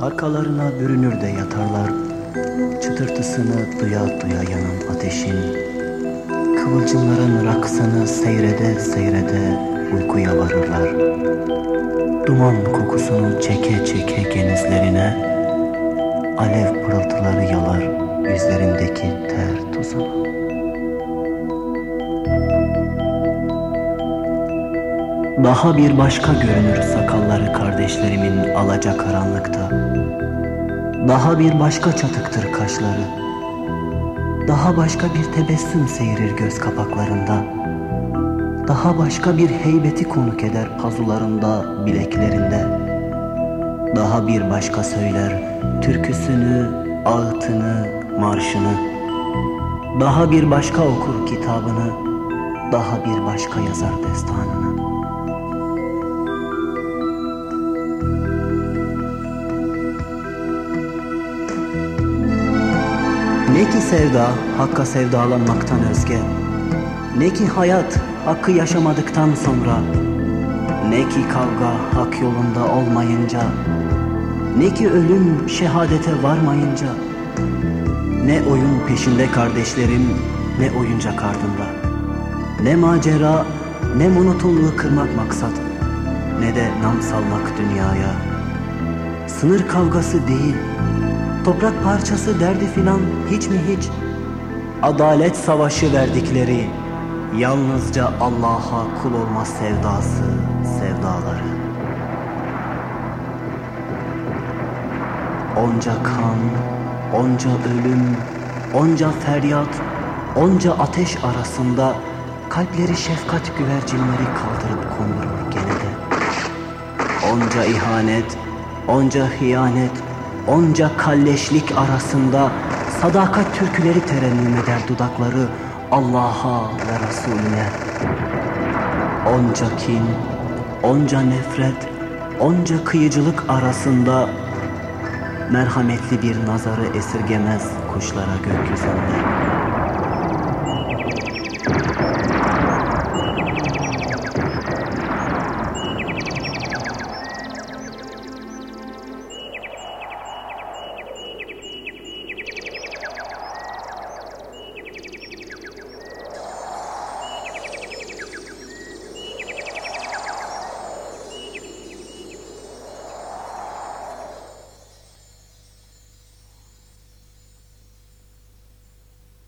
arkalarına bürünür de yatarlar. Çıtırtısını duya duya yanan ateşin, kıvılcımların raksını seyrede seyrede uykuya varırlar. Duman kokusunu çeke çeke genizlerine, alev pırıltıları yalar yüzlerindeki ter tuzunu. Daha bir başka görünür sakalları kardeşlerimin alaca karanlıkta. Daha bir başka çatıktır kaşları. Daha başka bir tebessüm seyirir göz kapaklarında. Daha başka bir heybeti konuk eder pazularında, bileklerinde. Daha bir başka söyler türküsünü, ağıtını, marşını. Daha bir başka okur kitabını, daha bir başka yazar destanını. Ne ki sevda hakka sevdalanmaktan özge? Ne ki hayat hakkı yaşamadıktan sonra? Ne ki kavga hak yolunda olmayınca? Ne ki ölüm şehadete varmayınca? Ne oyun peşinde kardeşlerim Ne oyuncak ardında? Ne macera ne monotonluğu kırmak maksat Ne de nam salmak dünyaya? Sınır kavgası değil Toprak parçası derdi filan hiç mi hiç? Adalet savaşı verdikleri Yalnızca Allah'a kul olma sevdası, sevdaları Onca kan, onca ölüm, onca feryat, onca ateş arasında Kalpleri şefkat güvercinleri kaldırıp kondurur gene de Onca ihanet, onca hıyanet, Onca kalleşlik arasında sadakat türküleri terennüm eder dudakları Allah'a ve Resulüne. Onca kin, onca nefret, onca kıyıcılık arasında merhametli bir nazarı esirgemez kuşlara gökyüzünde.